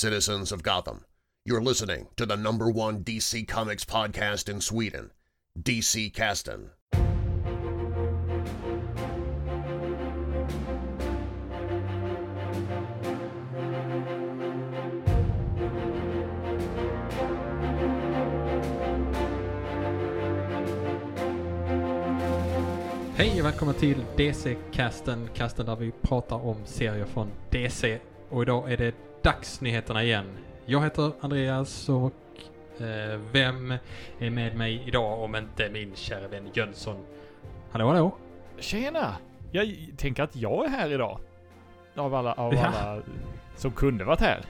citizens of Gotham. You're listening to the number one DC Comics podcast in Sweden, DC Kasten. Hej och välkomna till DC-casten, casten där vi pratar om serier från DC. Och idag är det dagsnyheterna igen. Jag heter Andreas och eh, vem är med mig idag om inte min kära vän Jönsson? Hallå hallå? Tjena! Jag tänker att jag är här idag. Av alla, av Ja. alla som kunde varit här.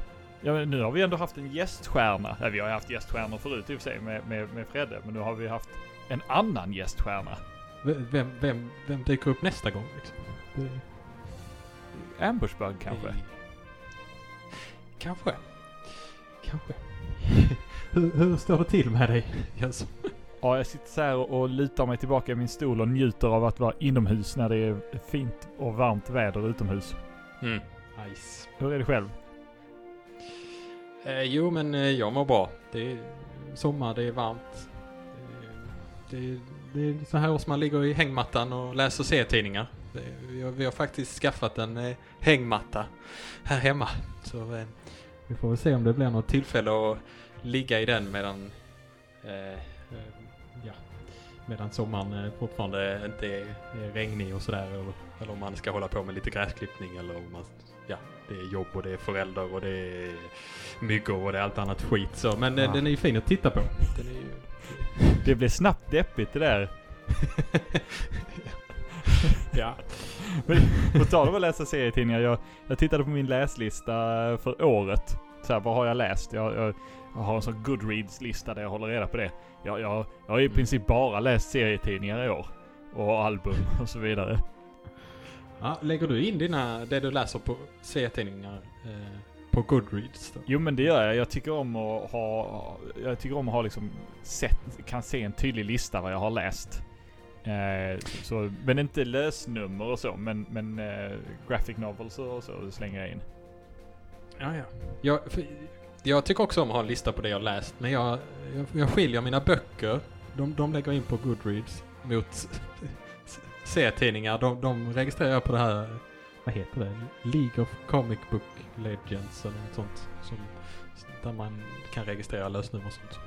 Ja, men nu har vi ändå haft en gäststjärna. Ja, vi har haft gäststjärnor förut i och för sig med, med, med Fredde, men nu har vi haft en annan gäststjärna. Vem, vem, vem dyker upp nästa gång liksom? Det- Ambushbug kanske? Det- Kanske. Kanske. hur, hur står det till med dig Jönsson? Ja, jag sitter så här och, lutar mig tillbaka i min stol och njuter av att vara inomhus när det är fint och varmt väder utomhus. Mm. Nice. Hur är det själv? Eh, jo, men eh, jag mår bra. Det är sommar, det är varmt. Eh, det, det är så här som man ligger i hängmattan och läser serietidningar. Vi, har, faktiskt skaffat en eh, hängmatta här hemma. Så eh, vi får väl se om det blir något tillfälle att ligga i den medan eh, eh, ja, medan sommaren fortfarande inte är, regnig och sådär. Eller, om man ska hålla på med lite gräsklippning eller om man, ja, det är jobb och det är förälder och det är myggor och det är allt annat skit så. Men Ja. den är ju fin att titta på. Ju... Det blev snabbt deppigt det där. ja. Men på tal om att läsa serietidningar, jag, jag tittade på min läslista för året. Så här, vad har jag läst? Jag, jag, jag har en sån Goodreads-lista där jag håller reda på det. Jag, jag, jag har i princip bara läst serietidningar i år. Och album och så vidare. ja. Lägger du in dina, det du läser på serietidningar eh, på Goodreads då? Jo men det gör jag. Jag tycker om att ha, jag tycker om att ha liksom sett, kan se en tydlig lista vad jag har läst. Eh, så, men inte lösnummer och så, men, men eh, graphic novels och så slänger jag in. Ja, ja. Jag, för, jag tycker också om att ha en lista på det jag läst, men jag, jag, jag skiljer mina böcker. De, de lägger in på Goodreads mot serietidningar. De, de registrerar jag på det här, vad heter det? League of Comic Book Legends eller något sånt. Som, där man kan registrera lösnummer och sånt.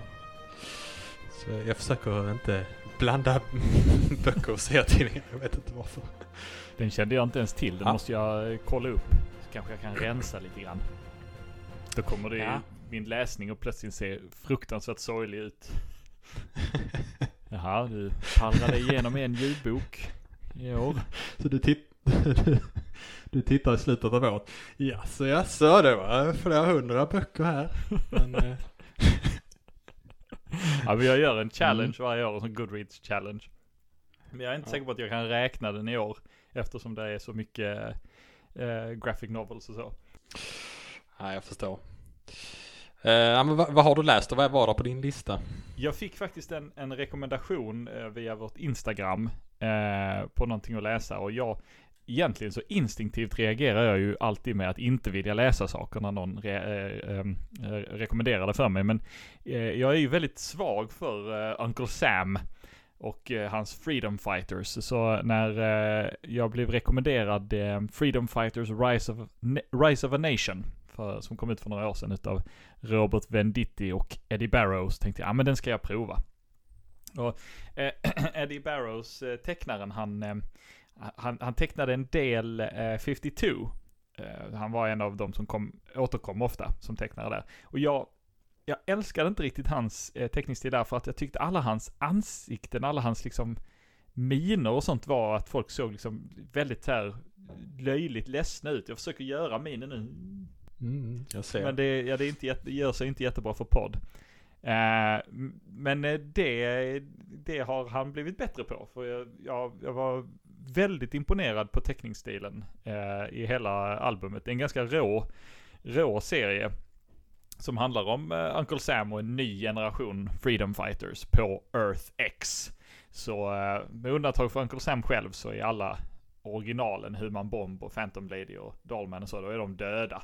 Så jag försöker inte blanda böcker och serietidningar. Jag vet inte varför. Den kände jag inte ens till. Den Ja. måste jag kolla upp. Så kanske jag kan rensa lite grann. Då kommer det Ja. min läsning och plötsligt se fruktansvärt sorglig ut. Jaha, du pallrade igenom en ljudbok i år. Så du, titt du, du tittar i slutet av året. Jaså, jaså, det var flera hundra böcker här. Men, eh, Ja, men jag gör en challenge Mm. varje år, en sån Goodreads challenge. Men jag är inte Ja. säker på att jag kan räkna den i år. Eftersom det är så mycket eh, graphic novels och så. ja, jag förstår. Eh, men vad, vad har du läst och vad var det på din lista? Jag fick faktiskt en, en rekommendation eh, via vårt Instagram eh, på någonting att läsa och jag Egentligen så instinktivt reagerar jag ju alltid med att inte vilja läsa saker när någon re, eh, ehm, eh, rekommenderar det för mig. Men eh, jag är ju väldigt svag för eh, Uncle Sam och eh, hans Freedom Fighters. Så när eh, jag blev rekommenderad eh, Freedom Fighters Rise of, Rise of a Nation, för, som kom ut för några år sedan utav Robert Venditti och Eddie Barrows tänkte jag, ja men den ska jag prova. Och eh, Eddie Barrows, eh, tecknaren, han, eh, han, han tecknade en del eh, 52. Eh, han var en av de som kom, återkom ofta som tecknare där. Och jag, jag älskade inte riktigt hans eh, teckningsstil där för att jag tyckte alla hans ansikten, alla hans liksom miner och sånt var att folk såg liksom väldigt här löjligt ledsna ut. Jag försöker göra minen nu. Mm, jag ser. Men det, ja, det, är inte, jätte- gör sig inte jättebra för podd. M- men eh, det, det har han blivit bättre på. För jag, jag, jag var väldigt imponerad på teckningsstilen eh, i hela albumet. Det är en ganska rå, rå serie. Som handlar om eh, Uncle Sam och en ny generation Freedom Fighters på Earth X. Så eh, med undantag för Uncle Sam själv så är alla originalen, Human Bomb och Phantom Lady och Dollman och så, då är de döda.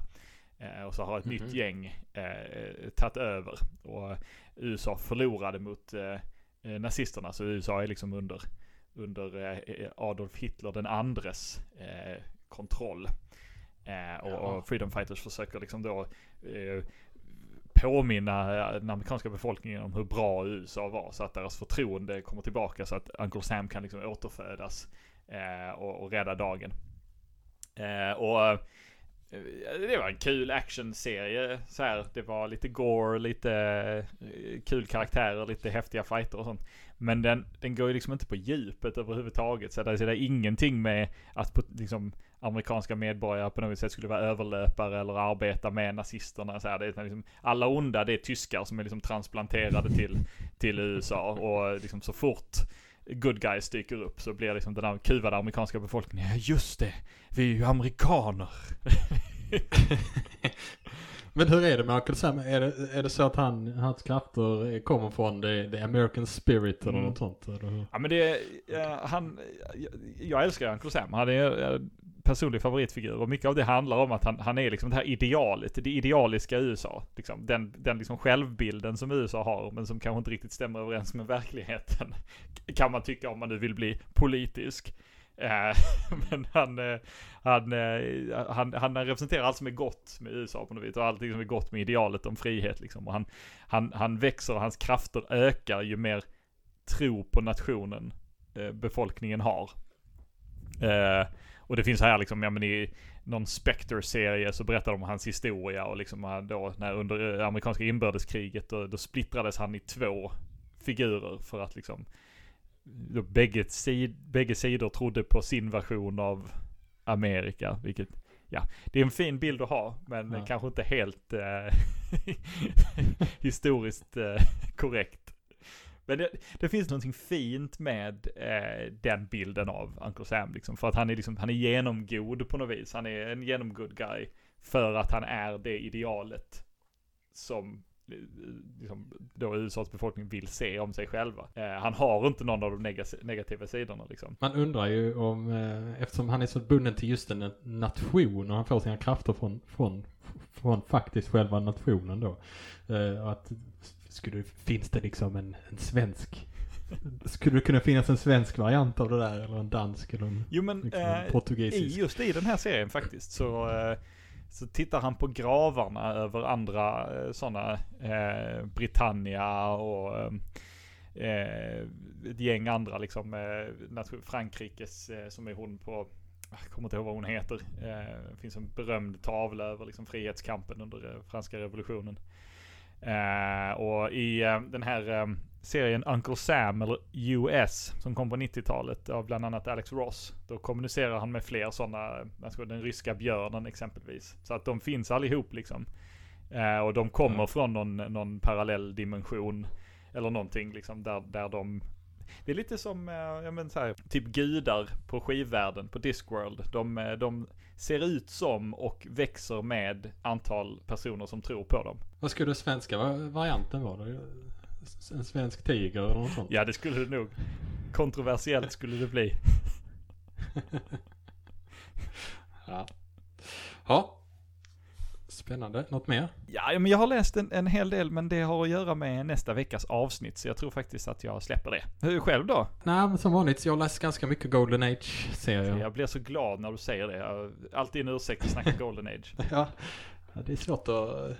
Eh, och så har ett Mhm. nytt gäng eh, tagit över. Och USA förlorade mot eh, eh, nazisterna. Så USA är liksom under, under eh, Adolf Hitler den andres eh, kontroll. Eh, och, Ja. Freedom Fighters försöker liksom då eh, påminna eh, den amerikanska befolkningen om hur bra USA var. Så att deras förtroende kommer tillbaka så att Uncle Sam kan liksom återfödas eh, och, och rädda dagen. Eh, och eh, det var en kul actionserie. Så här, det var lite gore, lite eh, kul karaktärer, lite häftiga fighter och sånt. Men den, den går ju liksom inte på djupet överhuvudtaget. Så det, är ingenting med att på, liksom, amerikanska medborgare på något sätt skulle vara överlöpare eller arbeta med nazisterna. Så här, det är liksom, alla onda det är tyskar som är liksom transplanterade till, till USA. Och liksom så fort good guys dyker upp så blir liksom den här kuvade amerikanska befolkningen, ja just det, vi är ju amerikaner. Men hur är det med Uncle Sam? Är det, är det så att han, hans krafter kommer från the, the American spirit eller Mm. något sånt? Eller? Ja men det, eh, han, jag, jag älskar Uncle Sam. Han är eh, personlig favoritfigur och mycket av det handlar om att han, han är liksom det här idealet, det idealiska USA. Liksom, den den liksom självbilden som USA har men som kanske inte riktigt stämmer överens med verkligheten. Kan man tycka om man nu vill bli politisk. Eh, men han, eh, han, eh, han, han representerar allt som är gott med USA på något vis och allting som är gott med idealet om frihet liksom. Och han, han, han växer och hans krafter ökar ju mer tro på nationen befolkningen har. Och det finns här liksom, ja men i någon Spectre-serie så berättar de om hans historia och liksom han då när under amerikanska inbördeskriget då, då splittrades han i två figurer för att liksom bägge, sid, bägge sidor trodde på sin version av Amerika, vilket ja, det är en fin bild att ha, men Ja. kanske inte helt eh, historiskt eh, korrekt. Men det, det finns någonting fint med eh, den bilden av Uncle Sam liksom. För att han är liksom, han är genomgod på något vis. Han är en genomgod guy. För att han är det idealet som liksom, då USAs befolkning vill se om sig själva. Eh, han har inte någon av de nega- negativa sidorna liksom. Man undrar ju om, eh, eftersom han är så bunden till just en nation och han får sina krafter från, från, från faktiskt själva nationen då. Eh, att skulle, finns det liksom en, en svensk, skulle det kunna finnas en svensk variant av det där eller en dansk eller en, Jo men liksom eh, portugisisk? just i den här serien faktiskt så, eh, så tittar han på gravarna över andra eh, sådana, eh, Britannia och eh, eh, ett gäng andra liksom, eh, Frankrikes, eh, som är hon på, jag kommer inte ihåg vad hon heter. Eh, det finns en berömd tavla över liksom, frihetskampen under eh, franska revolutionen. Eh, och i eh, den här eh, serien Uncle Sam, eller US, som kom på 90-talet av bland annat Alex Ross. Då kommunicerar han med fler sådana, tror den ryska björnen exempelvis. Så att de finns allihop liksom. Eh, och de kommer Mm. från någon, någon parallell dimension. Eller någonting liksom där, där de det är lite som, eh, ja men så här, typ gudar på skivvärlden, på Discworld. De, eh, de ser ut som och växer med antal personer som tror på dem. Vad skulle svenska va- varianten vara då? En svensk tiger eller något sånt? Ja, det skulle det nog. Kontroversiellt skulle det bli. Ja. Ja. Spännande. Något mer? Ja, men jag har läst en, en hel del, men det har att göra med nästa veckas avsnitt, så jag tror faktiskt att jag släpper det. Hur själv då? Nej, men som vanligt, jag har läst ganska mycket Golden Age-serier. Jag blir så glad när du säger det. Alltid en ursäkt att snacka Golden Age. Ja, ja, det är svårt att...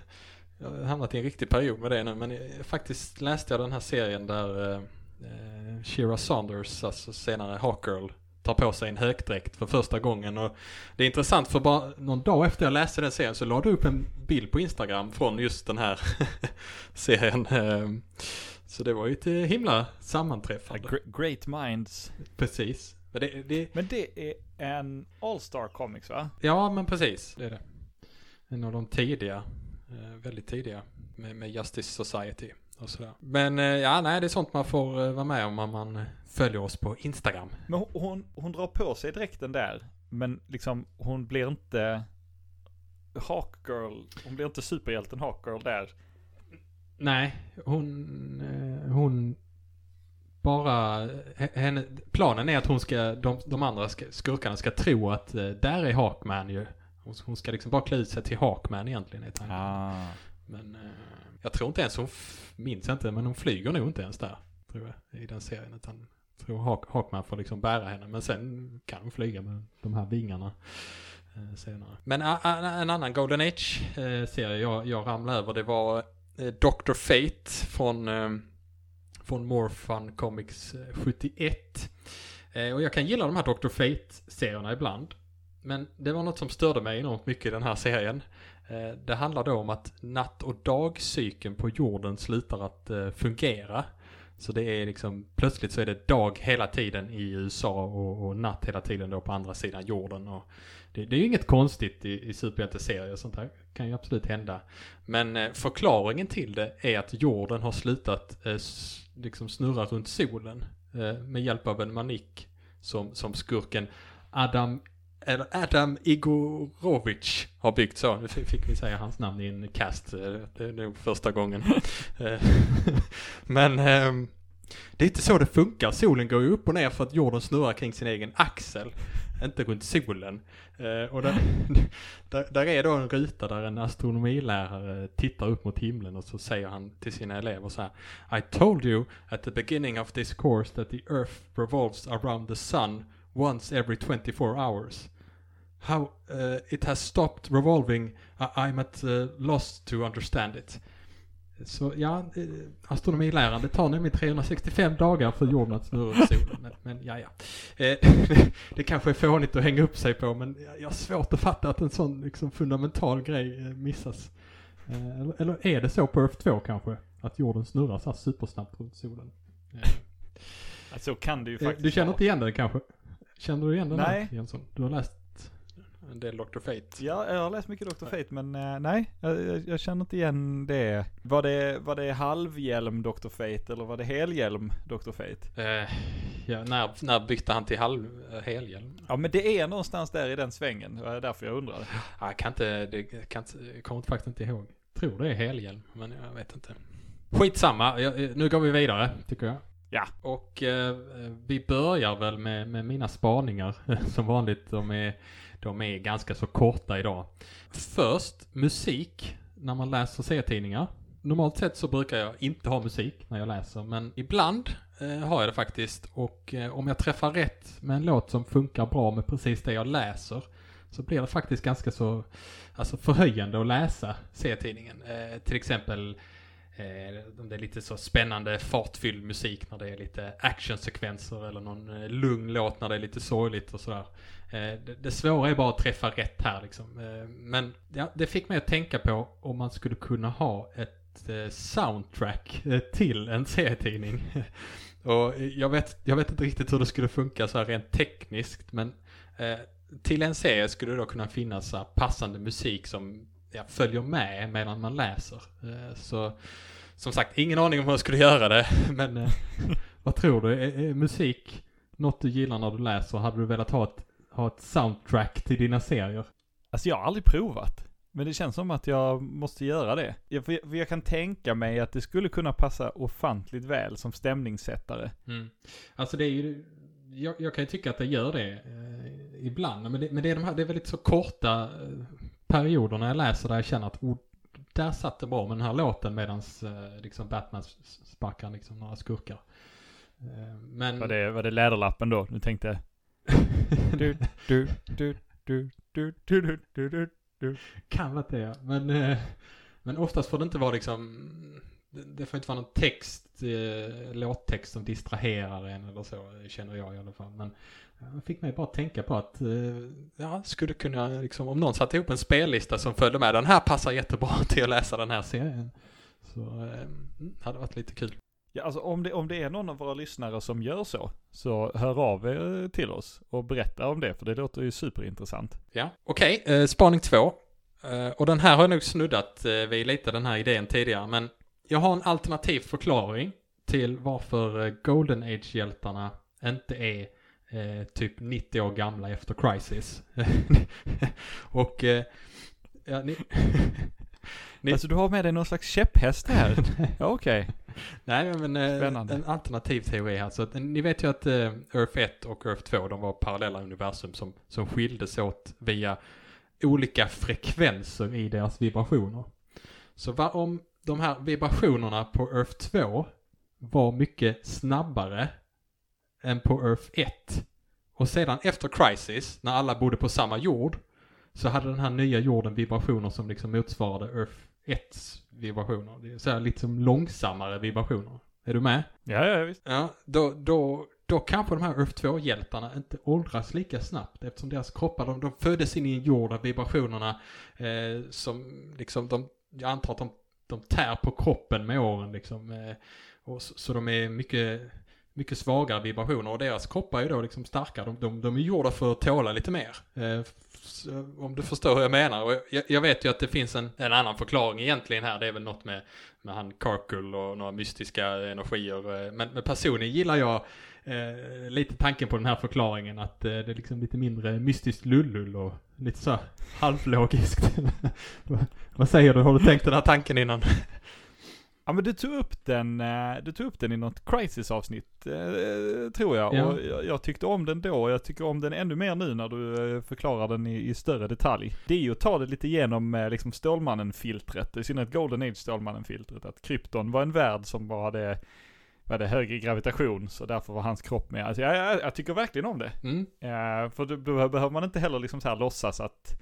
Jag har hamnat i en riktig period med det nu, men faktiskt läste jag den här serien där eh, eh, Shira Saunders, alltså senare Hawkgirl, tar på sig en högdräkt för första gången. Och det är intressant för bara någon dag efter jag läste den serien så la du upp en bild på Instagram från just den här serien. eh, Så det var ju ett eh, himla sammanträffande. Gre- Great Minds. Precis. Men det, det, Men det är en All-Star Comics va? Ja, men precis. Det är det. En av de tidiga, väldigt tidiga, med, med Justice Society och sådär. Men eh, ja, nej, det är sånt man får eh, vara med om om man eh, följer oss på Instagram. Men hon, hon, hon drar på sig dräkten där, men liksom hon blir inte Hawkgirl, hon blir inte superhjälten Hawkgirl där. Nej, hon, eh, hon bara, he- henne, planen är att hon ska, de, de andra ska, skurkarna ska tro att eh, där är Hawkman ju. Hon, hon ska liksom bara klä ut sig till Hawkman egentligen är tanken. Ah. Men eh, jag tror inte ens hon, minns inte, men hon flyger nog inte ens där. Tror jag, i den serien. Utan jag tror Hawk, Hawkman får liksom bära henne. Men sen kan hon flyga med de här vingarna eh, senare. Men a, a, en annan Golden Age-serie jag, jag ramlade över, det var eh, Dr. Fate från, eh, från More Fun Comics eh, 71. Eh, och jag kan gilla de här Dr. Fate-serierna ibland. Men det var något som störde mig enormt mycket i den här serien. Eh, det handlar då om att natt och dagcykeln på jorden slutar att eh, fungera. Så det är liksom, plötsligt så är det dag hela tiden i USA och, och natt hela tiden då på andra sidan jorden. Och det, det är ju inget konstigt i, i superhjälteserier, sånt här kan ju absolut hända. Men eh, förklaringen till det är att jorden har slutat eh, liksom snurra runt solen eh, med hjälp av en manik som, som skurken Adam eller Adam Igorovic har byggt så. Nu fick vi säga hans namn i en cast. eh, Det är nog första gången. Eh, Men ehm, det är inte så det funkar. Solen går ju upp och ner för att jorden snurrar kring sin egen axel. Inte runt solen. Eh, Och där, där, där är då en ruta där en astronomilärare tittar upp mot himlen och så säger han till sina elever så här. I told you at the beginning of this course that the earth revolves around the sun once every 24 hours. How uh, it has stopped revolving, I- I'm at uh, loss to understand it. Så ja, eh, astronomiläraren, det tar nämligen 365 dagar för jorden att snurra runt solen. Men, men ja, ja. Eh, det kanske är fånigt att hänga upp sig på, men jag har svårt att fatta att en sån liksom, fundamental grej eh, missas. Eh, Eller, eller är det så på Earth 2 kanske? Att jorden snurrar så här supersnabbt runt solen? Eh, Så kan det ju Eh, faktiskt Du känner inte igen den kanske? Känner du igen den Nej. här, Jensson? Du har läst en del Dr. Fate. Ja, jag har läst mycket Dr. Fate, men eh, nej, jag, jag, jag känner inte igen det. Var det, var det halvhjälm Dr. Fate eller var det helhjälm Dr. Fate? Eh, ja, när, när bytte han till halv, eh, helhjälm? Ja, men det är någonstans där i den svängen. Det var därför jag undrade. Ah, jag kan inte, det kan inte, jag kommer faktiskt inte ihåg. Tror det är helhjälm, men jag vet inte. Skitsamma, jag, nu går vi vidare, tycker jag. Ja. Och eh, vi börjar väl med, med mina spaningar. Som vanligt, de är, de är ganska så korta idag. Först, musik, när man läser serietidningar. Normalt sett så brukar jag inte ha musik när jag läser, men ibland eh, har jag det faktiskt. Och eh, om jag träffar rätt med en låt som funkar bra med precis det jag läser, så blir det faktiskt ganska så alltså förhöjande att läsa serietidningen. Eh, till exempel Eh, det är lite så spännande fartfylld musik när det är lite actionsekvenser eller någon eh, lugn låt när det är lite sorgligt och sådär. Eh, det, svåra är bara att träffa rätt här liksom. Men det fick mig att tänka på om man skulle kunna ha ett soundtrack till en serietidning. och jag vet, jag vet inte riktigt hur det skulle funka så här rent tekniskt men till en serie skulle det då kunna finnas passande musik som ja, följer med medan man läser. Eh, så som sagt, ingen aning om hur jag skulle göra det, men eh, vad tror du? Är, är musik något du gillar när du läser? Hade du velat ha ett, ha ett soundtrack till dina serier? Alltså jag har aldrig provat. Men det känns som att jag måste göra det. Jag, för jag, för jag kan tänka mig att det skulle kunna passa ofantligt väl som stämningssättare. Alltså det är ju, jag, jag kan ju tycka att det gör det eh, ibland, men det, men det är de här, det är väldigt så korta eh, perioder när jag läser där jag känner att oh, där satt det bra med den här låten medans eh, liksom Batman sparkar liksom några skurkar. Eh, men... Var det, var det läderlappen då? Du tänkte... Du, du, du, du, du, du, du, du, du. Kan vara det ja. Men, eh, men oftast får det inte vara liksom, det, det får inte vara någon text, eh, låttext som distraherar en eller så, känner jag i alla fall. Men jag fick mig bara tänka på att, eh, ja, skulle kunna liksom, om någon satte ihop en spellista som följde med, den här passar jättebra till att läsa den här serien. Så, eh, hade varit lite kul. Ja, alltså om det, om det är någon av våra lyssnare som gör så, så hör av er till oss och berätta om det, för det låter ju superintressant. Ja, okej, eh, spaning två. Eh, och den här har jag nog snuddat eh, vid lite, den här idén tidigare, men jag har en alternativ förklaring till varför eh, Golden Age-hjältarna inte är eh, typ 90 år gamla efter Crisis. och, eh, ja, ni... Ni- Alltså du har med dig någon slags käpphäst här. Ja, okej. Nej, men eh, en alternativ teori här. Så att, eh, ni vet ju att eh, Earth 1 och Earth 2, de var parallella universum som, som skildes åt via olika frekvenser i deras vibrationer. Så vad om de här vibrationerna på Earth 2 var mycket snabbare än på Earth 1. Och sedan efter Crisis, när alla bodde på samma jord, så hade den här nya jorden vibrationer som liksom motsvarade Earth 1s vibrationer. Det är så här lite som långsammare vibrationer. Är du med? Ja, ja, visst. Ja, då, då, då kanske de här Earth 2-hjältarna inte åldras lika snabbt eftersom deras kroppar, de, de föddes in i en jord av vibrationerna eh, som liksom, de, jag antar att de, de tär på kroppen med åren liksom. Eh, och så, så de är mycket, mycket svagare vibrationer och deras kroppar är då liksom starka. De, de, de är gjorda för att tåla lite mer. Eh, eh om du förstår hur jag menar. Och jag, jag vet ju att det finns en, en annan förklaring egentligen här. Det är väl något med, med han Karkul och några mystiska energier. Eh, men, men personligen gillar jag eh, lite tanken på den här förklaringen att eh, det är liksom lite mindre mystiskt lullull och lite så här halvlogiskt. Vad säger du? Har du tänkt den här tanken innan? Ja men du tog upp den, eh, du tog upp den i något Crisis-avsnitt, eh, tror jag. Ja. Och jag, jag tyckte om den då, och jag tycker om den ännu mer nu när du eh, förklarar den i, i större detalj. Det är ju att ta det lite igenom eh, liksom Stålmannen-filtret, i synnerhet Golden Age Stålmannen-filtret. Att Krypton var en värld som bara hade, var det högre gravitation, så därför var hans kropp med. Alltså jag, jag, jag tycker verkligen om det. Mm. Eh, för då, då behöver man inte heller liksom så här låtsas att,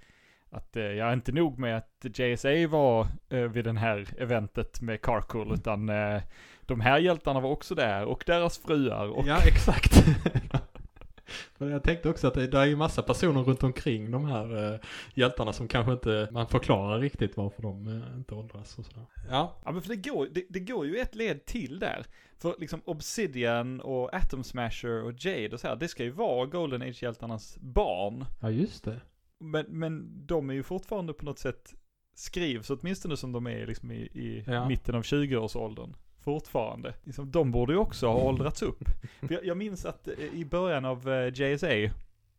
att eh, jag är inte nog med att JSA var eh, vid den här eventet med Carcool, utan eh, de här hjältarna var också där, och deras fruar, och Ja, exakt. För jag tänkte också att det, det är ju massa personer runt omkring de här uh, hjältarna som kanske inte, man förklarar riktigt varför de eh, inte åldras och sådär. Ja. Ja men för det går, det, det går ju ett led till där. För liksom Obsidian och Atom Smasher och Jade och så här, det ska ju vara Golden Age-hjältarnas barn. Ja, just det. Men, men de är ju fortfarande på något sätt, skrivs åtminstone som de är liksom i, i Ja. mitten av 20-årsåldern. Fortfarande. Liksom, de borde ju också ha åldrats upp. Jag, jag minns att eh, i början av eh, JSA,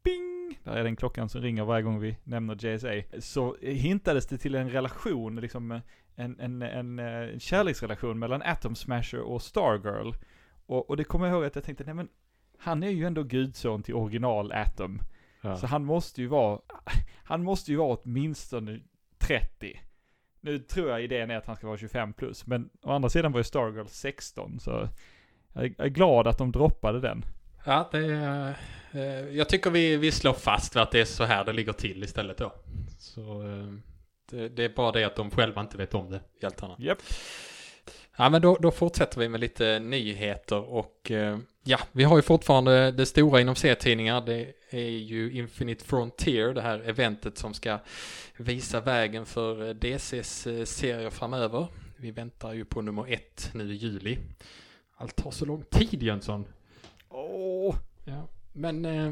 bing! Där är den klockan som ringer varje gång vi nämner JSA. Så hintades det till en relation, liksom en, en, en, eh, en kärleksrelation mellan Atom Smasher och Stargirl. Och, och det kommer jag ihåg att jag tänkte, nej men, han är ju ändå gudson till original Atom. Ja. Så han måste ju vara, han måste ju vara åtminstone 30. Nu tror jag idén är att han ska vara 25 plus, men å andra sidan var ju Stargirl 16, så jag är- glad att de droppade den. Ja, det är, eh, jag tycker vi, vi slår fast att det är så här det ligger till istället då. Så eh, det, det är bara det att de själva inte vet om det, hjältarna. Japp. Ja, men då, då fortsätter vi med lite nyheter och eh, ja, vi har ju fortfarande det stora inom serietidningar. Det är ju Infinite Frontier, det här eventet som ska visa vägen för DCs eh, serier framöver. Vi väntar ju på nummer ett nu i juli. Allt tar så lång tid Jönsson. Åh! Ja, men eh,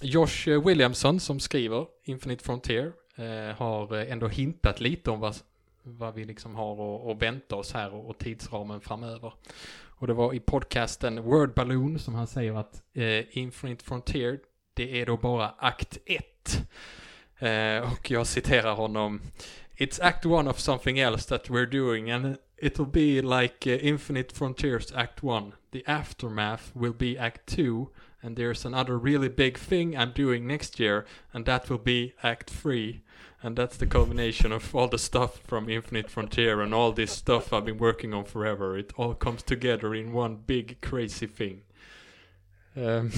Josh Williamson som skriver Infinite Frontier eh, har eh, ändå hintat lite om vad, vad vi liksom har att vänta oss här och, och tidsramen framöver. Och det var i podcasten Word Balloon som han säger att eh, Infinite Frontier det är då bara akt 1. Eh, och jag citerar honom It's act one of something else that we're doing and it'll be like uh, Infinite Frontiers act one. The aftermath will be act two and there's another really big thing I'm doing next year and that will be act three. And that's the combination of all the stuff from Infinite Frontier and all this stuff I've been working on forever. It all comes together in one big crazy thing. Um,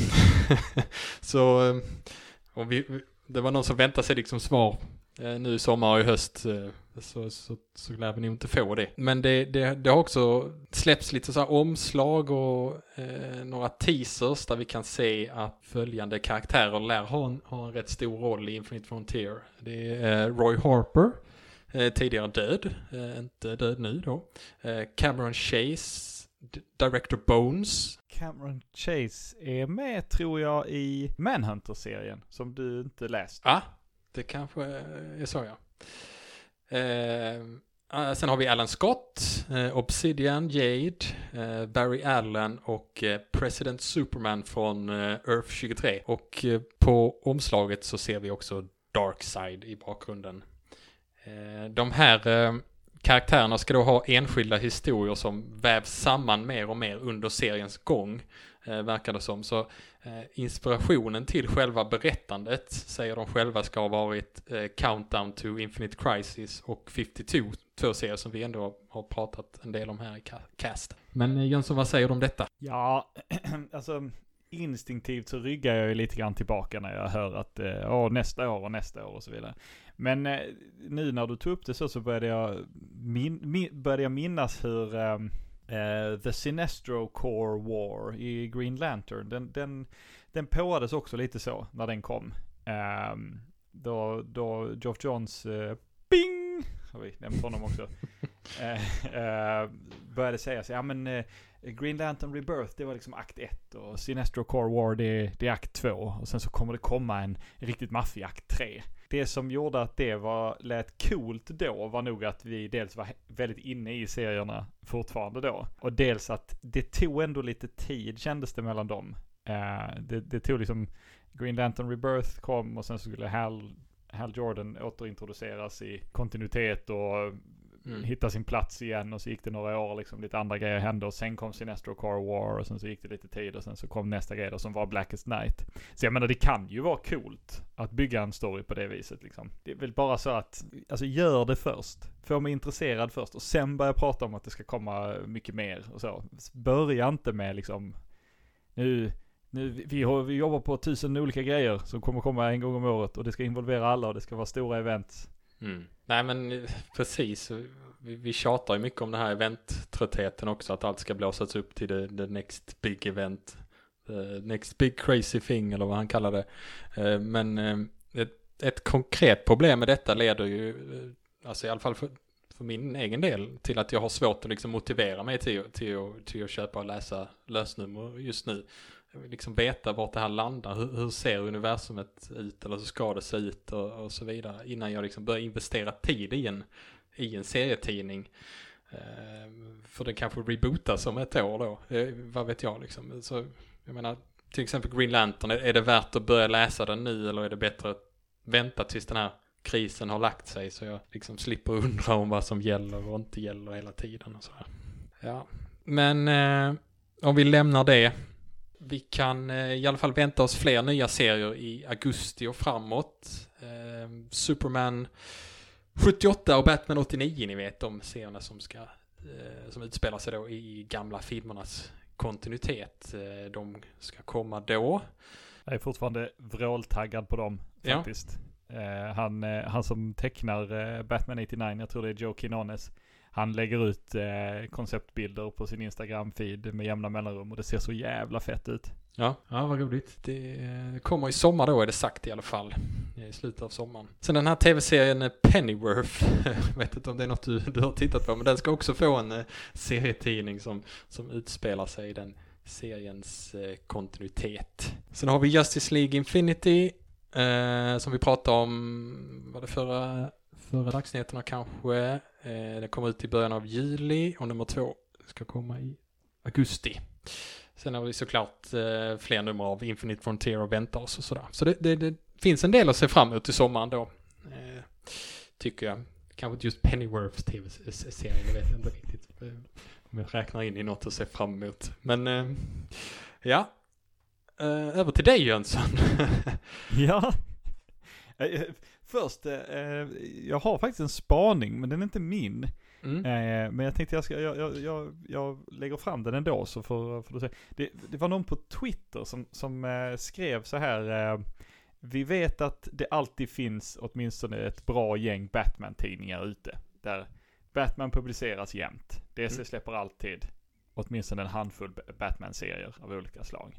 så um, om vi, det var någon som väntade sig liksom svar eh, nu i sommar och i höst eh, så, så, så lär vi nog inte få det. Men det, det, det har också släppts lite så här omslag och eh, några teasers där vi kan se att följande karaktärer lär ha en, ha en rätt stor roll i Infinite Frontier. Det är eh, Roy Harper, eh, tidigare död, eh, inte död nu då. Eh, Cameron Chase, Director Bones, Cameron Chase är med tror jag i Manhunter-serien, som du inte läst. Ja, det kanske är så ja. Eh, eh, sen har vi Alan Scott, eh, Obsidian, Jade, eh, Barry Allen och eh, President Superman från eh, Earth 23. Och eh, på omslaget så ser vi också Darkseid i bakgrunden. Eh, de här eh, karaktärerna ska då ha enskilda historier som vävs samman mer och mer under seriens gång eh, verkar det som. Så eh, inspirationen till själva berättandet säger de själva ska ha varit eh, Countdown to Infinite Crisis och 52, två serier som vi ändå har pratat en del om här i cast. Men eh, Jönsson, vad säger du om detta? Ja, alltså instinktivt så ryggar jag ju lite grann tillbaka när jag hör att eh, åh, nästa år och nästa år och så vidare. Men eh, nu när du tog upp det så, så började jag, min, min, började jag minnas hur eh, uh, The Sinestro Core War i Green Lantern, den, den, den påades också lite så när den kom. Um, då, då Geoff Johns uh, Bing! Har vi nämnt honom också. uh, började säga så, ja men Green Lantern Rebirth, det var liksom akt 1 och Sinestro Core War, det, det är akt 2. Och sen så kommer det komma en riktigt maffig akt 3. Det som gjorde att det var, lät coolt då var nog att vi dels var väldigt inne i serierna fortfarande då. Och dels att det tog ändå lite tid kändes det mellan dem. Uh, det, det tog liksom, Green Lantern Rebirth kom och sen så skulle Hal, Hal Jordan återintroduceras i kontinuitet och mm. hitta sin plats igen och så gick det några år liksom, lite andra grejer hände och sen kom Sinestro Car War och sen så gick det lite tid och sen så kom nästa grej då som var Blackest Night. Så jag menar det kan ju vara coolt att bygga en story på det viset liksom. Det är väl bara så att, alltså gör det först. Få mig intresserad först och sen börja prata om att det ska komma mycket mer och så. Börja inte med liksom, nu nu, vi, har, vi jobbar på tusen olika grejer som kommer komma en gång om året och det ska involvera alla och det ska vara stora event. Mm. Nej men precis, vi, vi tjatar ju mycket om den här eventtröttheten också, att allt ska blåsas upp till the, the next big event. The next big crazy thing eller vad han kallar det. Eh, men eh, ett, ett konkret problem med detta leder ju, eh, alltså i alla fall för, för min egen del, till att jag har svårt att liksom motivera mig till, till, till att köpa och läsa lösnummer just nu liksom veta vart det här landar. Hur, hur, ser universumet ut eller hur ska det se ut och, och så vidare. Innan jag liksom börjar investera tid i en, i en serietidning. Eh, för den kanske rebootas om ett år då. Eh, vad vet jag liksom. Så, jag menar, till exempel Green Lantern. Är, är det värt att börja läsa den nu eller är det bättre att vänta tills den här krisen har lagt sig så jag liksom slipper undra om vad som gäller och inte gäller hela tiden och sådär. Ja, men eh, om vi lämnar det vi kan eh, i alla fall vänta oss fler nya serier i augusti och framåt. Eh, Superman 78 och Batman 89, ni vet de serierna som ska eh, som utspelar sig då i gamla filmernas kontinuitet. De ska komma då. Jag är fortfarande vråltaggad på dem faktiskt. Ja. Han, han som tecknar Batman 89, jag tror det är Joe Quinones han lägger ut eh, konceptbilder på sin Instagram-feed med jämna mellanrum och det ser så jävla fett ut. Ja, ja vad roligt. Det eh, kommer i sommar då är det sagt i alla fall. I slutet av sommaren. Sen den här tv-serien eh, Pennyworth. Jag vet inte om det är något du, du har tittat på men den ska också få en eh, serietidning som, som utspelar sig i den seriens kontinuitet. Sen har vi Justice League Infinity. Eh, som vi pratade om, var det förra, förra dagsnyheterna kanske. Eh, det kommer ut i början av juli och nummer två ska komma i augusti. Sen har vi såklart eh, fler nummer av Infinite Frontier och vänta oss och sådär. Så det, det, det, finns en del att se fram emot i sommaren då. Eh, tycker jag. Kanske inte just Pennyworth tv-serien, det vet jag inte riktigt. Om jag räknar in i något att se fram emot. Men ja, över till dig Jönsson. ja. Först, eh, jag har faktiskt en spaning, men den är inte min. Mm. Eh, men jag tänkte jag, ska, jag, jag, jag, jag lägger fram den ändå så får, får du se. Det, det var någon på Twitter som, som eh, skrev så här. Eh, vi vet att det alltid finns åtminstone ett bra gäng Batman-tidningar ute. Där Batman publiceras jämt. DC mm. släpper alltid åtminstone en handfull Batman-serier av olika slag.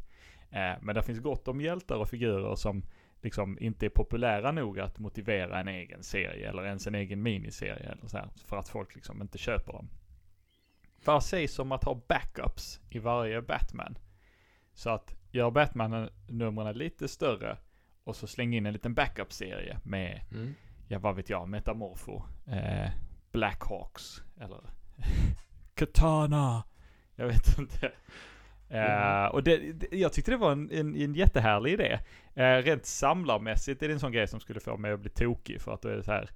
Eh, men det finns gott om hjältar och figurer som liksom inte är populära nog att motivera en egen serie eller ens en egen miniserie eller så här, för att folk liksom inte köper dem. Vad sägs om att ha backups i varje Batman? Så att gör Batman-numren lite större och så släng in en liten backup-serie med, mm. ja vad vet jag, Metamorfo, eh, Blackhawks eller Katana. Jag vet inte. Mm. Uh, och det, det, jag tyckte det var en, en, en jättehärlig idé. Uh, rent samlarmässigt är det en sån grej som skulle få mig att bli tokig för att då är det så här.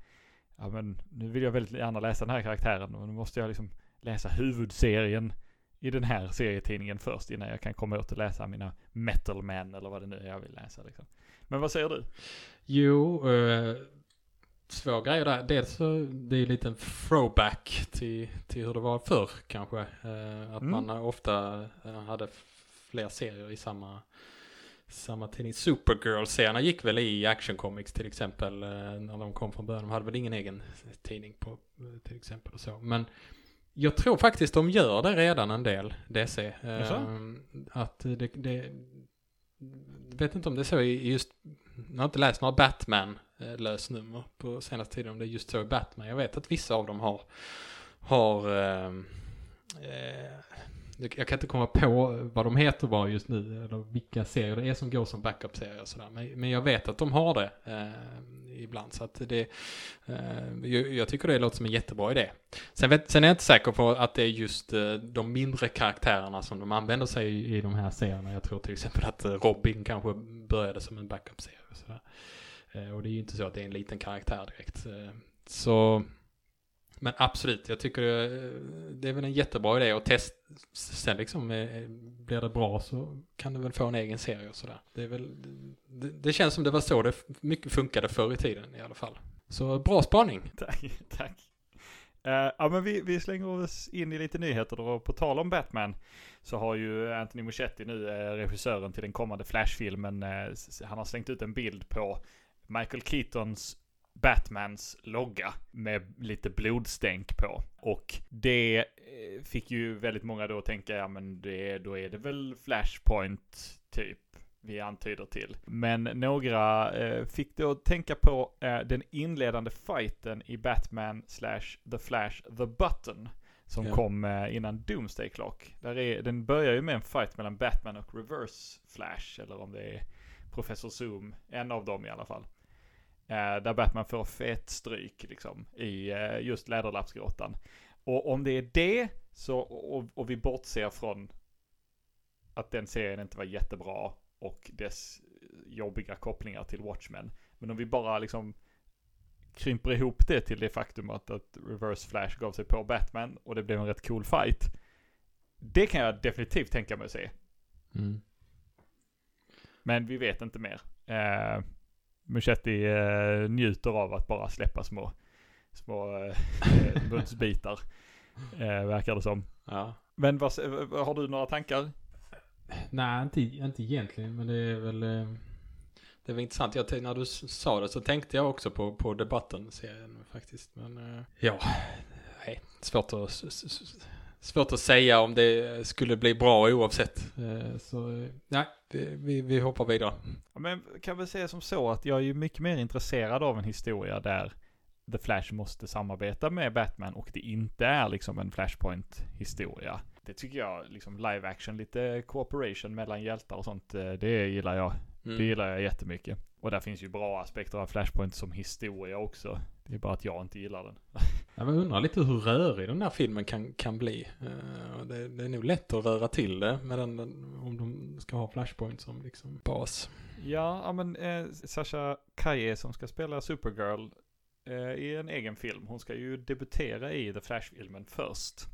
Ja men nu vill jag väldigt gärna läsa den här karaktären och nu måste jag liksom läsa huvudserien i den här serietidningen först innan jag kan komma åt att läsa mina Metal Men eller vad det nu är jag vill läsa. Liksom. Men vad säger du? Jo, uh två grejer där. Dels så det är lite en throwback till, till hur det var förr kanske. Eh, att Mm. man ofta eh, hade fler serier i samma, samma tidning. Supergirl-serierna gick väl i Action Comics till exempel eh, när de kom från början. De hade väl ingen egen tidning på eh, till exempel och så. Men jag tror faktiskt de gör det redan en del, DC. Eh, Jaså? att det, det, vet inte om det är så i just, jag har inte läst några Batman Eh, lösnummer på senaste tiden om det är just så i Batman. Jag vet att vissa av dem har, har ehm, eh, jag kan inte komma på vad de heter bara just nu, eller vilka serier det är som går som backup-serier och sådär. Men, men jag vet att de har det eh, ibland, så att det, eh, jag, jag tycker det låter som en jättebra idé. Sen, vet, sen är jag inte säker på att det är just eh, de mindre karaktärerna som de använder sig i, i de här serierna. Jag tror till exempel att eh, Robin kanske började som en backup-serie. Och, sådär. Eh, och det är ju inte så att det är en liten karaktär direkt. Eh, så, men absolut, jag tycker det, eh, det är väl en jättebra idé och test, Sen liksom, blir det bra så kan du väl få en egen serie och sådär. Det är väl, det, det känns som det var så det mycket funkade förr i tiden i alla fall. Så bra spaning. Tack, tack. Uh, ja men vi, vi slänger oss in i lite nyheter då. På tal om Batman så har ju Anthony Muschietti nu, regissören till den kommande Flash-filmen, han har slängt ut en bild på Michael Keatons Batmans logga med lite blodstänk på. Och det eh, fick ju väldigt många då att tänka, ja men det, då är det väl Flashpoint typ vi antyder till. Men några eh, fick då tänka på eh, den inledande fighten i Batman slash The Flash The Button. Som Ja. kom eh, innan Doomsday Clock. Där är, den börjar ju med en fight mellan Batman och Reverse Flash. Eller om det är Professor Zoom. En av dem i alla fall. Eh, där Batman får fett stryk liksom i eh, just Läderlappsgrottan. Och om det är det, så, och, och vi bortser från att den serien inte var jättebra och dess jobbiga kopplingar till Watchmen. Men om vi bara liksom krymper ihop det till det faktum att, att Reverse Flash gav sig på Batman och det blev en rätt cool fight. Det kan jag definitivt tänka mig att se. Mm. Men vi vet inte mer. Eh, Muschetti eh, njuter av att bara släppa små, små eh, munsbitar. Eh, verkar det som. Ja. Men vad, har du några tankar? Nej, inte, inte egentligen, men det är väl... eh, Det är väl intressant. Jag, när du sa det så tänkte jag också på, på debatten serien faktiskt. Men eh, ja, nej, svårt att, svårt att säga om det skulle bli bra oavsett. Eh, Så eh, nej, vi, vi, vi hoppar vidare. Men kan väl säga som så att jag är ju mycket mer intresserad av en historia där The Flash måste samarbeta med Batman och det inte är liksom en Flashpoint-historia. Det tycker jag, liksom live action, lite cooperation mellan hjältar och sånt, eh, det gillar jag. Mm. Det gillar jag jättemycket. Och där finns ju bra aspekter av Flashpoint som historia också. Det är bara att jag inte gillar den. Jag undrar lite hur rörig den här filmen kan, kan bli. Eh, det, det är nog lätt att röra till det med den, den, om de ska ha Flashpoint som liksom bas. Ja, men eh, Sasha Kaye som ska spela Supergirl eh, i en egen film. Hon ska ju debutera i The Flash-filmen först.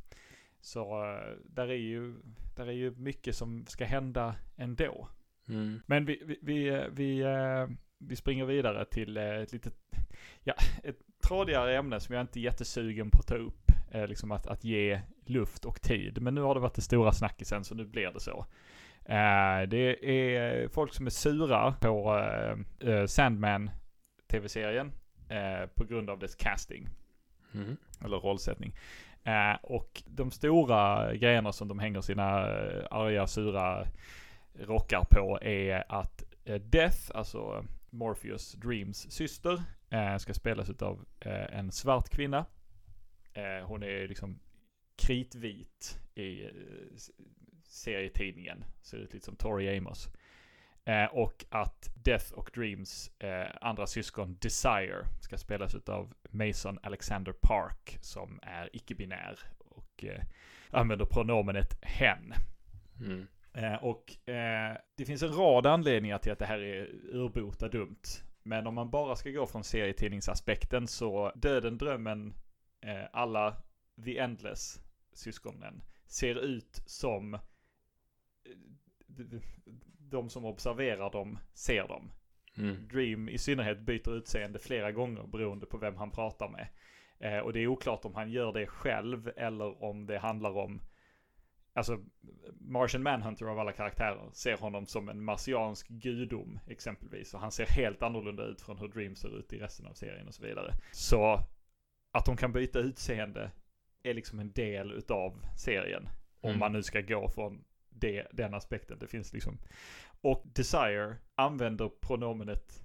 Så eh, där är ju, där är ju mycket som ska hända ändå. Mm. Men vi, vi, vi, eh, vi, eh, vi springer vidare till ett litet, ja, ett tradigare ämne som jag inte är jättesugen på att ta upp. Eh, liksom att, att ge luft och tid. Men nu har det varit det stora snackisen så nu blir det så. Eh, det är folk som är sura på eh, eh, Sandman tv-serien eh, på grund av dess casting Mm. eller rollsättning. Eh, och de stora grejerna som de hänger sina arga, sura rockar på är att Death, alltså Morpheus Dreams syster, ska spelas utav eh, en svart kvinna. Eh, hon är liksom kritvit i eh, serietidningen. Ser ut lite som Tori Amos. Eh, och att Death och Dreams eh, andra syskon Desire ska spelas utav Mason Alexander Park som är icke-binär och eh, använder pronomenet hen. Mm. Eh, och eh, det finns en rad anledningar till att det här är urbota dumt. Men om man bara ska gå från serietidningsaspekten så Döden, Drömmen, eh, alla The Endless syskonen ser ut som eh, de som observerar dem ser dem. Mm. Dream i synnerhet byter utseende flera gånger beroende på vem han pratar med. Eh, och det är oklart om han gör det själv eller om det handlar om Alltså, Martian Manhunter av alla karaktärer ser honom som en marsiansk gudom exempelvis. Och han ser helt annorlunda ut från hur Dream ser ut i resten av serien och så vidare. Så att de kan byta utseende är liksom en del utav serien. Om Mm. man nu ska gå från det, den aspekten. Det finns liksom. Och Desire använder pronomenet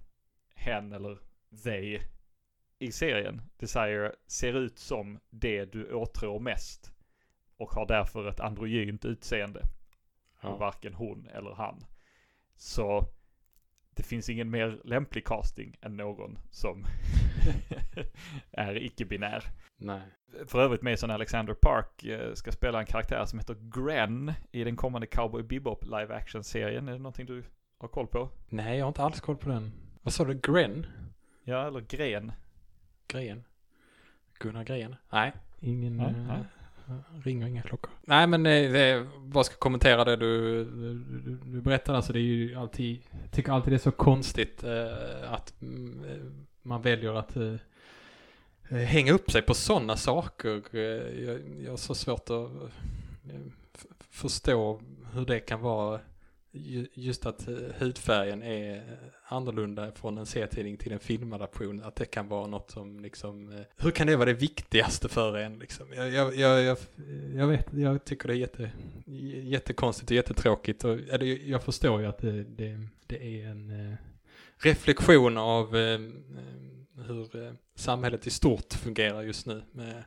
hen eller they i serien. Desire ser ut som det du åtrår mest. Och har därför ett androgynt utseende. Och Ja. varken hon eller han. Så det finns ingen mer lämplig casting än någon som är icke-binär. Nej. För övrigt Mason Alexander Park eh, ska spela en karaktär som heter Gren i den kommande Cowboy Bebop live action-serien. Är det någonting du har koll på? Nej, jag har inte alls koll på den. Vad sa du? Gren? Ja, eller Gren. Gren? Gunnar Gren? Nej. Ingen... Eh, nej. Ringer inga klockor. Nej men eh, det, vad ska kommentera det du, du, du berättade. Alltså det är ju alltid, jag tycker alltid det är så konstigt eh, att eh, man väljer att eh, eh, hänga upp sig på sådana saker. Jag, jag har så svårt att förstå hur det kan vara just att eh, hudfärgen är annorlunda från en serietidning till en filmadaption. Att det kan vara något som liksom, eh, hur kan det vara det viktigaste för en liksom? Jag, jag, jag, jag, jag vet, jag tycker det är jätte, jättekonstigt och jättetråkigt. Och, jag förstår ju att det, det, det är en eh, reflektion av hur samhället i stort fungerar just nu. Med,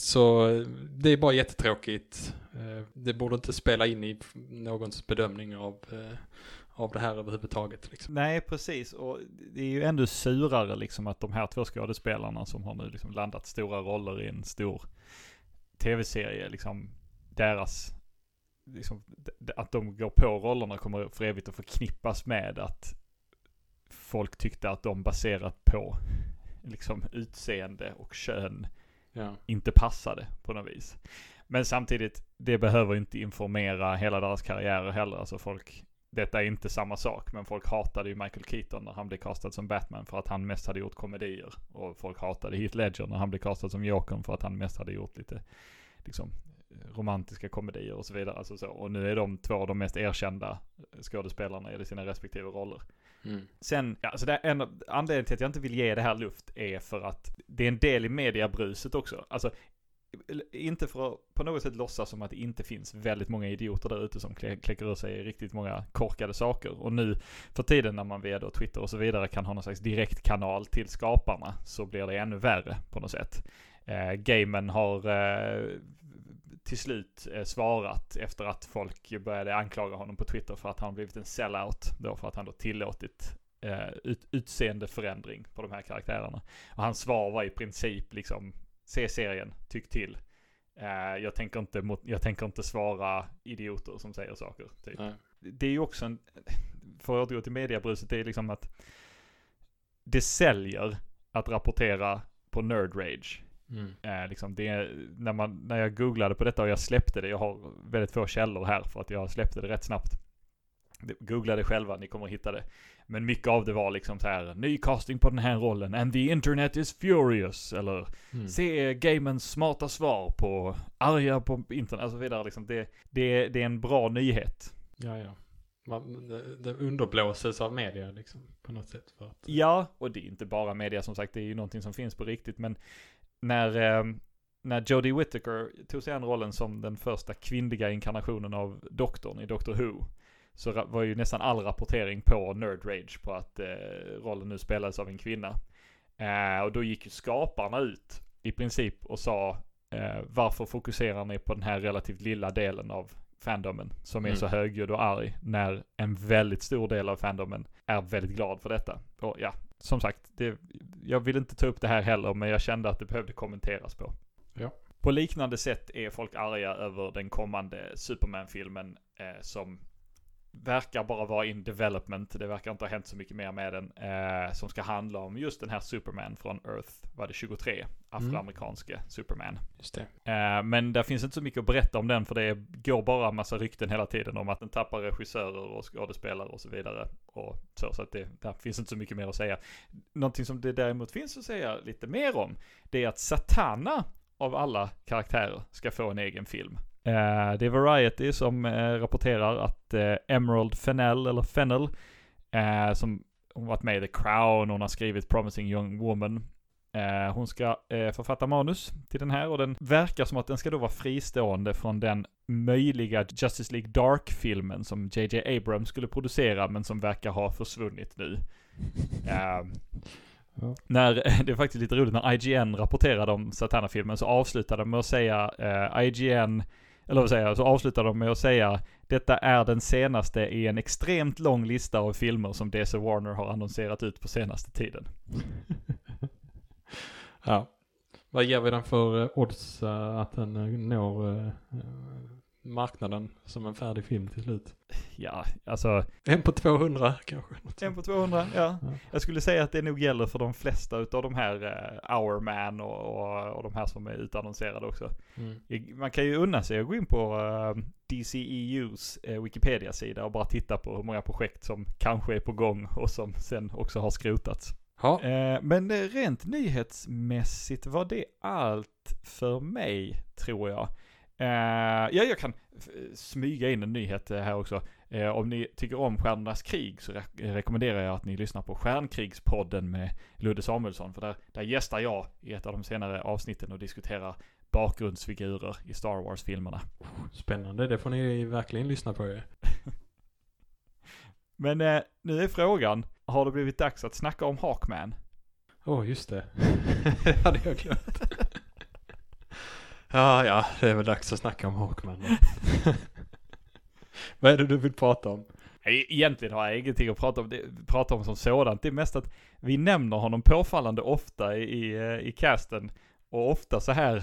så det är bara jättetråkigt. Eh, det borde inte spela in i någons bedömning av, eh, av det här överhuvudtaget. Liksom. Nej, precis. Och det är ju ändå surare liksom att de här två skådespelarna som har nu liksom landat stora roller i en stor tv-serie, liksom deras, liksom, att de går på rollerna kommer för evigt att förknippas med att folk tyckte att de baserat på liksom utseende och kön Ja. inte passade på något vis. Men samtidigt, det behöver inte informera hela deras karriärer heller. Alltså folk, detta är inte samma sak, men folk hatade ju Michael Keaton när han blev castad som Batman för att han mest hade gjort komedier. Och folk hatade Heath Ledger när han blev castad som Jokern för att han mest hade gjort lite, liksom, romantiska komedier och så vidare. Alltså så. Och nu är de två av de mest erkända eh, skådespelarna i sina respektive roller. Mm. Sen, ja, alltså det är en anledning anledningen till att jag inte vill ge det här luft är för att det är en del i mediabruset också. Alltså, inte för att på något sätt låtsas som att det inte finns väldigt många idioter där ute som klä- kläcker ur sig riktigt många korkade saker. Och nu för tiden när man via då Twitter och så vidare kan ha någon slags direktkanal till skaparna så blir det ännu värre på något sätt. Eh, gamen har eh, till slut eh, svarat efter att folk började anklaga honom på Twitter för att han blivit en sellout. Då för att han då tillåtit eh, ut, utseendeförändring på de här karaktärerna. Och hans svar var i princip liksom, se serien, tyck till. Eh, jag, tänker inte mot, jag tänker inte svara idioter som säger saker. Typ det är ju också en, för att återgå till mediabruset, det är liksom att det säljer att rapportera på Nerd Rage. Mm. Eh, liksom det, är- när, man, när jag googlade på detta och jag släppte det, jag har väldigt få källor här för att jag släppte det rätt snabbt. Googla det själva, ni kommer att hitta det. Men mycket av det var liksom så här, ny casting på den här rollen, and the internet is furious, eller Mm. Se gamens smarta svar på arga på internet, alltså vidare liksom. Det, det, det är en bra nyhet. Ja, ja. Man, det, det underblåses av media liksom på något sätt. För att, Ja, och det är inte bara media som sagt, det är ju någonting som finns på riktigt, men när, eh, när Jodie Whittaker tog sig an rollen som den första kvinnliga inkarnationen av doktorn i Doctor Who, så var ju nästan all rapportering på Nerd Rage på att eh, rollen nu spelades av en kvinna. Eh, och då gick ju skaparna ut i princip och sa eh, varför fokuserar ni på den här relativt lilla delen av fandomen som är Mm. så högljudd och arg när en väldigt stor del av fandomen är väldigt glad för detta. Och ja, som sagt, det, jag vill inte ta upp det här heller, men jag kände att det behövde kommenteras på. Ja. På liknande sätt är folk arga över den kommande Superman-filmen eh, som verkar bara vara in development. Det verkar inte ha hänt så mycket mer med den. Eh, som ska handla om just den här Superman från Earth, var det 23? Afroamerikanske mm. Superman. Just det. Eh, men det finns inte så mycket att berätta om den för det går bara en massa rykten hela tiden om att den tappar regissörer och skådespelare och så vidare. Och så, så att det där finns inte så mycket mer att säga. Någonting som det däremot finns att säga lite mer om, det är att Satana av alla karaktärer ska få en egen film. Uh, det är Variety som uh, rapporterar att uh, Emerald Fennell, eller Fennell, som hon varit med i The Crown, hon har skrivit Promising Young Woman. hon ska författa manus till den här och den verkar som att den ska då vara fristående från den möjliga Justice League Dark-filmen som JJ Abrams skulle producera men som verkar ha försvunnit nu. Ja. När, det är faktiskt lite roligt, när IGN rapporterade om Satana-filmen så avslutade de med att säga eh, IGN, eller vad säger jag, så avslutar de med att säga detta är den senaste i en extremt lång lista av filmer som DC Warner har annonserat ut på senaste tiden. ja. Vad ger vi den för eh, odds eh, att den eh, når marknaden som en färdig film till slut. Ja, alltså. En på 200 kanske. En på 200, ja. ja. Jag skulle säga att det nog gäller för de flesta utav de här uh, Hour Man och, och, och, de här som är utannonserade också. Mm. Man kan ju unna sig att gå in på uh, DCEUs uh, Wikipedia-sida och bara titta på hur många projekt som kanske är på gång och som sen också har skrotats. Uh, men rent nyhetsmässigt var det allt för mig, tror jag. Uh, ja, jag kan smyga in en nyhet eh, här också. Uh, om ni tycker om Stjärnornas krig så re rekommenderar jag att ni lyssnar på Stjärnkrigspodden med Ludde Samuelsson. För där, där gästar jag i ett av de senare avsnitten och diskuterar bakgrundsfigurer i Star Wars-filmerna. Spännande, det får ni verkligen lyssna på. Men uh, nu är frågan, har det blivit dags att snacka om Hawkman? Åh, oh, just det. det hade jag glömt. Ja, ja, det är väl dags att snacka om Hawkman Vad är det du vill prata om? Egentligen har jag ingenting att prata om, det, prata om som sådant. Det är mest att vi nämner honom påfallande ofta i, i, i casten. Och ofta så här,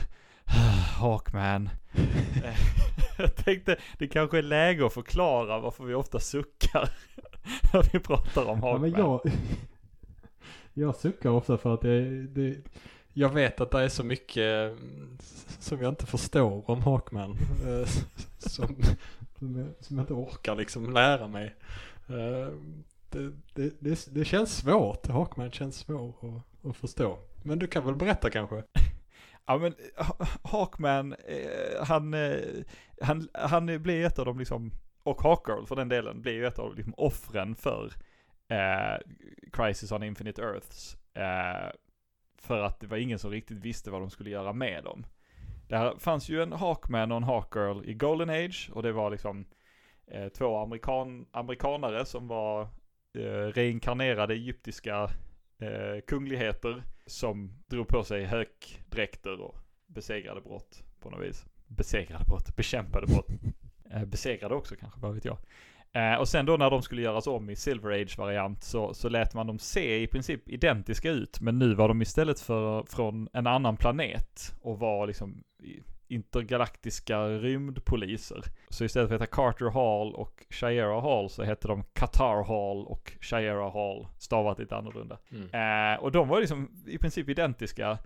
Hawkman. jag tänkte, det kanske är läge att förklara varför vi ofta suckar när vi pratar om Hawkman. Ja, men jag, jag suckar ofta för att det, det jag vet att det är så mycket eh, som jag inte förstår om Hawkman. Eh, som, som jag inte orkar liksom lära mig. Eh, det, det, det, det känns svårt. Hawkman känns svår att, att förstå. Men du kan väl berätta kanske? Ja men Hawkman, han, han, han blir ett av de liksom, och Hawkgirl för den delen, blir ju ett av liksom offren för eh, Crisis on Infinite Earths. Eh, för att det var ingen som riktigt visste vad de skulle göra med dem. Där fanns ju en Hawkman och en Hawkgirl i Golden Age och det var liksom eh, två amerikan amerikanare som var eh, reinkarnerade egyptiska eh, kungligheter som drog på sig hökdräkter och besegrade brott på något vis. Besegrade brott, bekämpade brott. Eh, besegrade också kanske, vad vet jag. Eh, och sen då när de skulle göras om i Silver Age-variant så, så lät man dem se i princip identiska ut. Men nu var de istället för, från en annan planet och var liksom intergalaktiska rymdpoliser. Så istället för att heta Carter Hall och Shiera Hall så hette de Qatar Hall och Shiera Hall, stavat lite annorlunda. Mm. Eh, och de var liksom i princip identiska.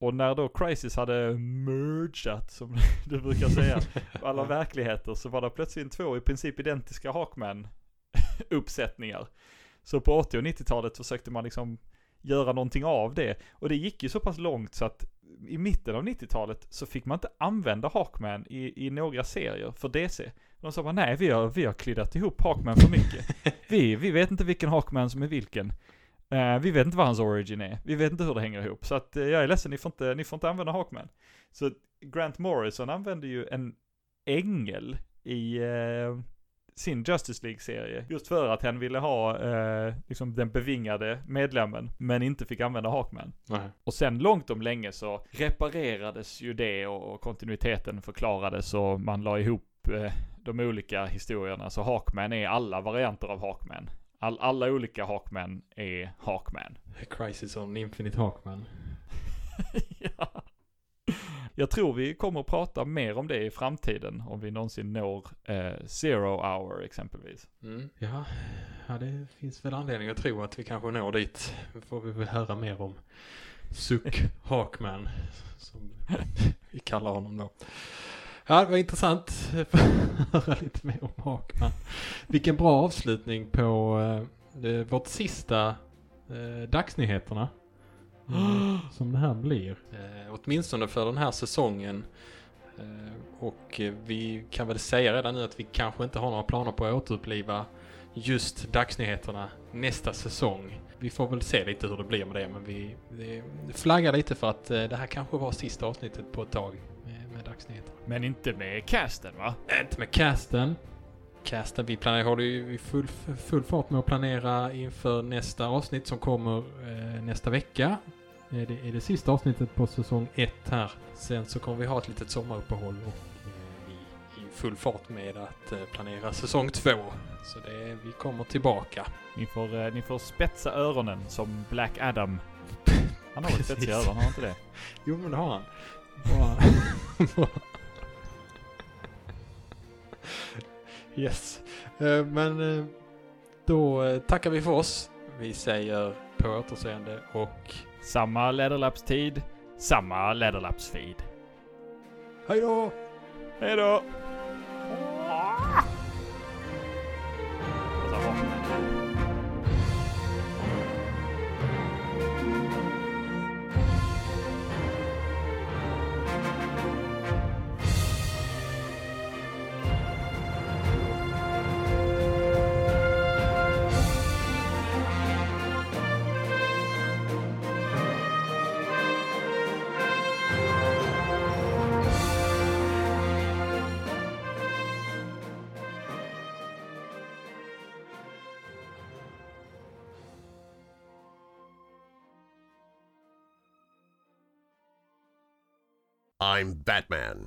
Och när då Crisis hade mergat, som du brukar säga, alla verkligheter, så var det plötsligt två i princip identiska Hawkman-uppsättningar. Så på 80 och 90-talet försökte man liksom göra någonting av det. Och det gick ju så pass långt så att i mitten av 90-talet så fick man inte använda Hawkman i, i några serier för DC. De sa bara nej, vi har, vi har kliddat ihop Hawkman för mycket. Vi, vi vet inte vilken Hawkman som är vilken. Uh, vi vet inte vad hans origin är. Vi vet inte hur det hänger ihop. Så att uh, jag är ledsen, ni får inte, ni får inte använda Hawkman. Så Grant Morrison använder ju en ängel i uh, sin Justice League-serie. Just för att han ville ha liksom den bevingade medlemmen, men inte fick använda Hawkman. Nej. Och sen långt om länge så reparerades ju det och, och kontinuiteten förklarades och man la ihop de olika historierna. Så Hawkman är alla varianter av Hawkman. All, alla olika Hawkman är Hawkman. Crisis on Infinite Hawkman. ja. jag tror vi kommer att prata mer om det i framtiden, om vi någonsin når eh, zero hour exempelvis. Mm. Ja, ja, det finns väl anledning att tro att vi kanske når dit. Det får vi väl höra mer om. Suck Hawkman, som vi kallar honom då. Ja, det var intressant att höra lite mer om Hawkman. Vilken bra avslutning på eh, vårt sista eh, dagsnyheterna. Mm, som det här blir. Eh, åtminstone för den här säsongen. Eh, och eh, vi kan väl säga redan nu att vi kanske inte har några planer på att återuppliva just dagsnyheterna nästa säsong. Vi får väl se lite hur det blir med det, men vi, vi flaggar lite för att eh, det här kanske var sista avsnittet på ett tag dagsnyheterna. Men inte med casten va? Inte med casten. Casten, vi planerar, håller ju full, full fart med att planera inför nästa avsnitt som kommer eh, nästa vecka. Det är det sista avsnittet på säsong 1 här. Sen så kommer vi ha ett litet sommaruppehåll och eh, i, i full fart med att eh, planera säsong 2. Så det, vi kommer tillbaka. Ni får, eh, ni får spetsa öronen som Black Adam. Han har väl spetsiga öron, har han inte det? Jo men det har han. yes. Eh, men eh, då eh, tackar vi för oss. Vi säger på återseende och samma Leatherlaps-tid, samma Leatherlaps-feed. Hej då! Hej då! I'm Batman.